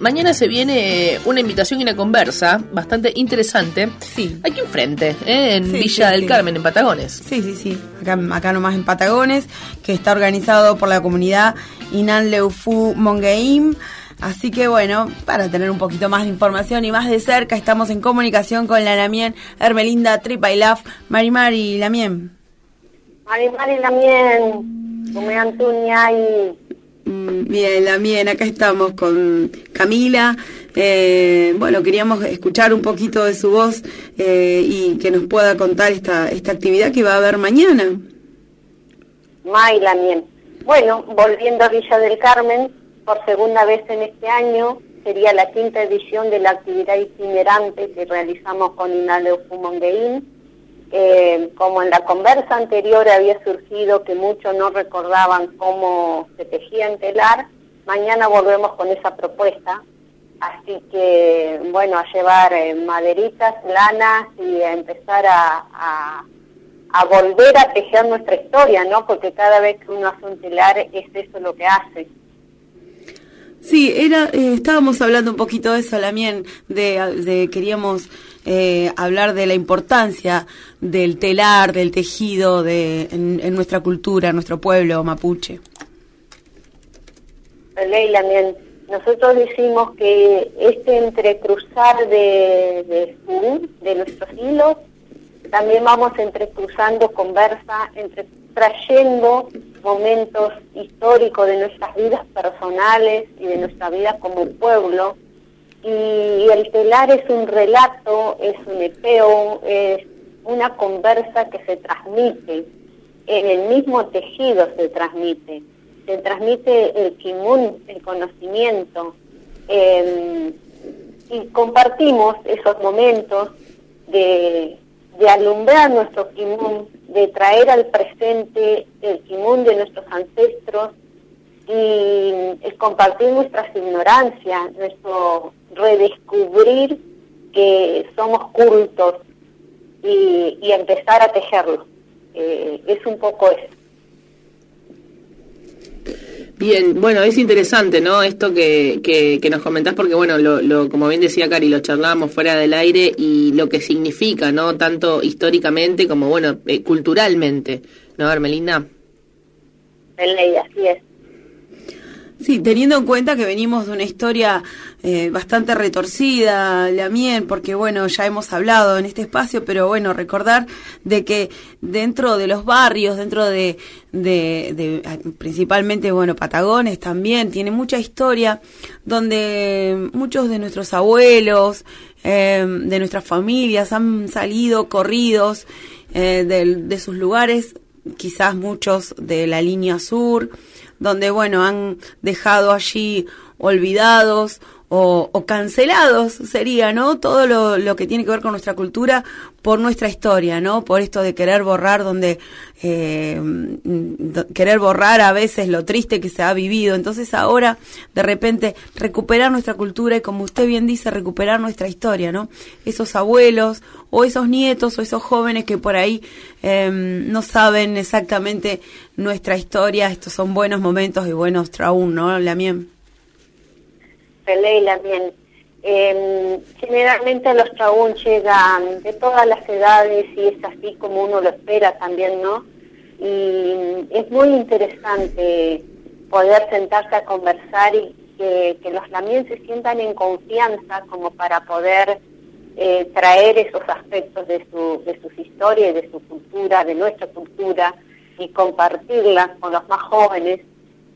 Mañana se viene una invitación y una conversa bastante interesante. Sí. Aquí enfrente, ¿eh? en Sí, Villa sí, del sí. Carmen, en Patagones. Sí, sí, sí. Acá, acá nomás en Patagones, que está organizado por la comunidad Inan Leufu Mongeim. Así que bueno, para tener un poquito más de información y más de cerca, estamos en comunicación con la Lamien Hermelinda Tripailaf, Marimari Lamien. Mari Mari Lamien, Come Antuña y Bien, Lamien, acá estamos con Camila. Eh, bueno, queríamos escuchar un poquito de su voz eh, y que nos pueda contar esta, esta actividad que va a haber mañana. May Lamien. Bueno, volviendo a Villa del Carmen, por segunda vez en este año, sería la quinta edición de la actividad itinerante que realizamos con Inaleo Fumongueín. Eh, como en la conversa anterior había surgido que muchos no recordaban cómo se tejía en telar, mañana volvemos con esa propuesta. Así que, bueno, a llevar eh, maderitas, lanas y a empezar a, a, a volver a tejer nuestra historia, ¿no? Porque cada vez que uno hace un telar es eso lo que hace. Sí, era, eh, estábamos hablando un poquito de eso, Lamien, de, de queríamos eh, hablar de la importancia del telar, del tejido de, en, nuestra cultura, en nuestro pueblo mapuche. Leila, nosotros decimos que este entrecruzar de, de, de nuestros hilos, también vamos entrecruzando conversa, entre, trayendo momentos históricos de nuestras vidas personales y de nuestra vida como pueblo. Y el telar es un relato, es un epeo, es una conversa que se transmite, en el mismo tejido se transmite. Se transmite el kimun, el conocimiento, eh, y compartimos esos momentos de, de alumbrar nuestro kimun, de traer al presente el kimun de nuestros ancestros y es compartir nuestras ignorancias, nuestro redescubrir que somos cultos y, y empezar a tejerlo. Eh, es un poco eso. Bien, bueno, es interesante, ¿no? Esto que, que, que nos comentás, porque, bueno, lo, lo, como bien decía Cari, lo charlábamos fuera del aire y lo que significa, ¿no? Tanto históricamente como, bueno, eh, culturalmente, ¿no, Hermelinda? ley, así es. Sí, teniendo en cuenta que venimos de una historia eh, bastante retorcida, la miel, porque bueno, ya hemos hablado en este espacio, pero bueno, recordar de que dentro de los barrios, dentro de, de, principalmente, bueno, Patagones también, tiene mucha historia, donde muchos de nuestros abuelos, eh, de nuestras familias han salido corridos eh, de sus lugares, quizás muchos de la línea sur, donde, bueno, han dejado allí olvidados o, o cancelados, sería, ¿no? Todo lo, lo, que tiene que ver con nuestra cultura por nuestra historia, ¿no? Por esto de querer borrar donde, eh, querer borrar a veces lo triste que se ha vivido. Entonces ahora, de repente, recuperar nuestra cultura y como usted bien dice, recuperar nuestra historia, ¿no? Esos abuelos o esos nietos o esos jóvenes que por ahí eh, no saben exactamente nuestra historia, estos son buenos momentos y buenos traumas, ¿no? La mien. Leila, bien. Eh, generalmente los traún llegan de todas las edades y es así como uno lo espera también, ¿no? Y es muy interesante poder sentarse a conversar y que, los lamien se sientan en confianza como para poder eh, traer esos aspectos de, su, de sus historias de su cultura, de nuestra cultura, y compartirlas con los más jóvenes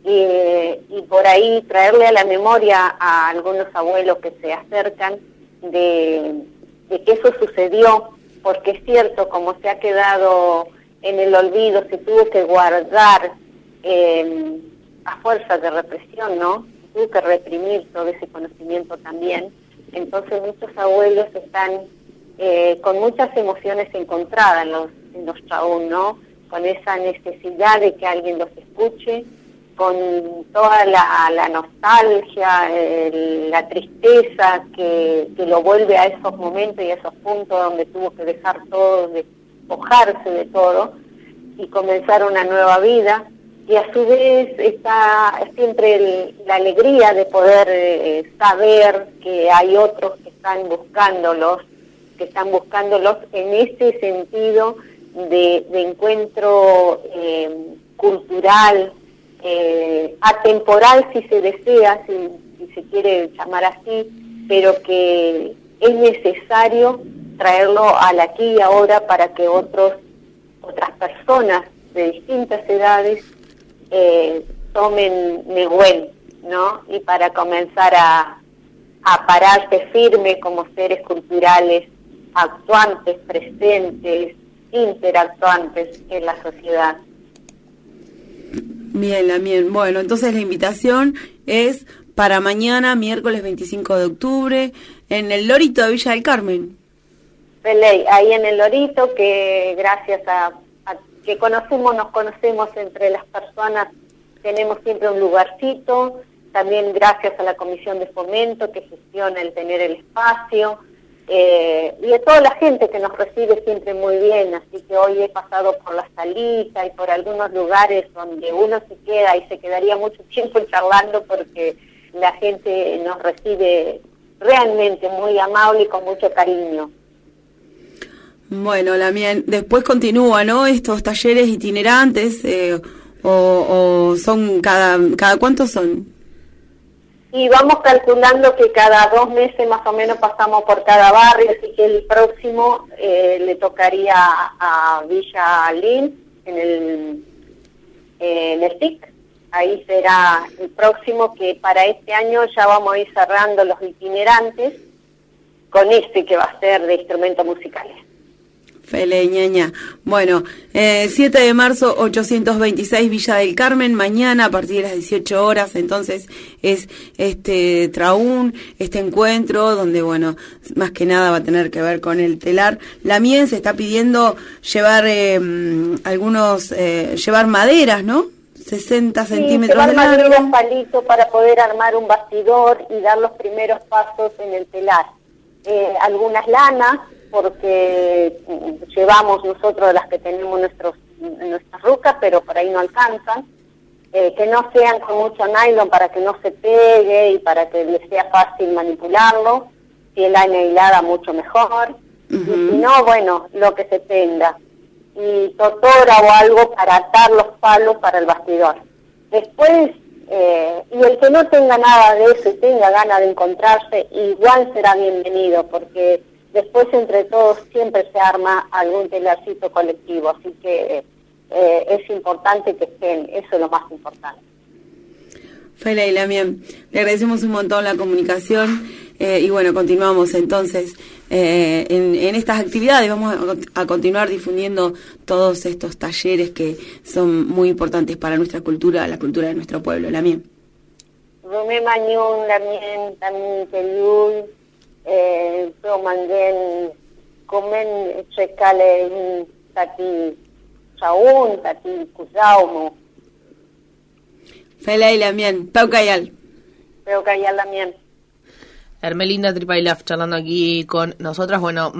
y, y, por ahí traerle a la memoria a algunos abuelos que se acercan de, de, que eso sucedió, porque es cierto, como se ha quedado en el olvido, se tuvo que guardar eh, a fuerza de represión, ¿no? Se tuvo que reprimir todo ese conocimiento también. Entonces muchos abuelos están eh, con muchas emociones encontradas en los, en los traún, ¿no? Con esa necesidad de que alguien los escuche, con toda la, nostalgia, la tristeza que, que, lo vuelve a esos momentos y a esos puntos donde tuvo que dejar todo, despojarse de todo y comenzar una nueva vida. Y a su vez está siempre la alegría de poder eh, saber que hay otros que están buscándolos, que están buscándolos en ese sentido de, encuentro eh, cultural, eh, atemporal si se desea, si, se quiere llamar así, pero que es necesario traerlo al aquí y ahora para que otros otras personas de distintas edades eh, tomen Nehuel, ¿no? Y para comenzar a pararse firme como seres culturales actuantes, presentes, interactuantes en la sociedad. Bien, bien. Bueno, entonces la invitación es para mañana, miércoles 25 de octubre, en el Lorito de Villa del Carmen. ahí en el Lorito, que gracias a que conocemos, nos conocemos entre las personas, tenemos siempre un lugarcito, también gracias a la Comisión de Fomento que gestiona el tener el espacio, eh, y a toda la gente que nos recibe siempre muy bien, así que hoy he pasado por la salita y por algunos lugares donde uno se queda y se quedaría mucho tiempo charlando porque la gente nos recibe realmente muy amable y con mucho cariño. Bueno, la mía, después continúa, ¿no? Estos talleres itinerantes, eh, o, son cada, cada cuánto son? Y vamos calculando que cada dos meses más o menos pasamos por cada barrio, así que el próximo eh, le tocaría a Villa Lin en el, en el. Ahí será el próximo que para este año ya vamos a ir cerrando los itinerantes con este que va a ser de instrumentos musicales. Feleñaña. Bueno, eh, 7 de marzo, 826 Villa del Carmen, mañana a partir de las 18 horas, entonces es este traún, este encuentro, donde, bueno, más que nada va a tener que ver con el telar. La MIEN se está pidiendo llevar eh, algunos, eh, llevar maderas, ¿no? 60 centímetros de largo. Llevar palitos para poder armar un bastidor y dar los primeros pasos en el telar. Eh, algunas lanas, porque llevamos nosotros las que tenemos nuestros, nuestras rucas, pero por ahí no alcanzan. Eh, que no sean con mucho nylon para que no se pegue y para que les sea fácil manipularlo. Si el año hilada, mucho mejor. Y si no, bueno, lo que se tenga. Y totora o algo para atar los palos para el bastidor. Después, eh, y el que no tenga nada de eso y tenga ganas de encontrarse, igual será bienvenido, porque después entre todos siempre se arma algún telarcito colectivo, así que eh, es importante que estén, eso es lo más importante. Fela y Lamien, le agradecemos un montón la comunicación eh, y bueno, continuamos entonces eh, en, estas actividades. Vamos a, continuar difundiendo todos estos talleres que son muy importantes para nuestra cultura, la cultura de nuestro pueblo. Lamien. Rumé Mañón, Lamien, también eh, manguen comen checale tati chaun tati kusaumo Fela y Lamien, Paucayal. Paucayal Lamien. Hermelinda Tripailaf charlando aquí con nosotras. Bueno,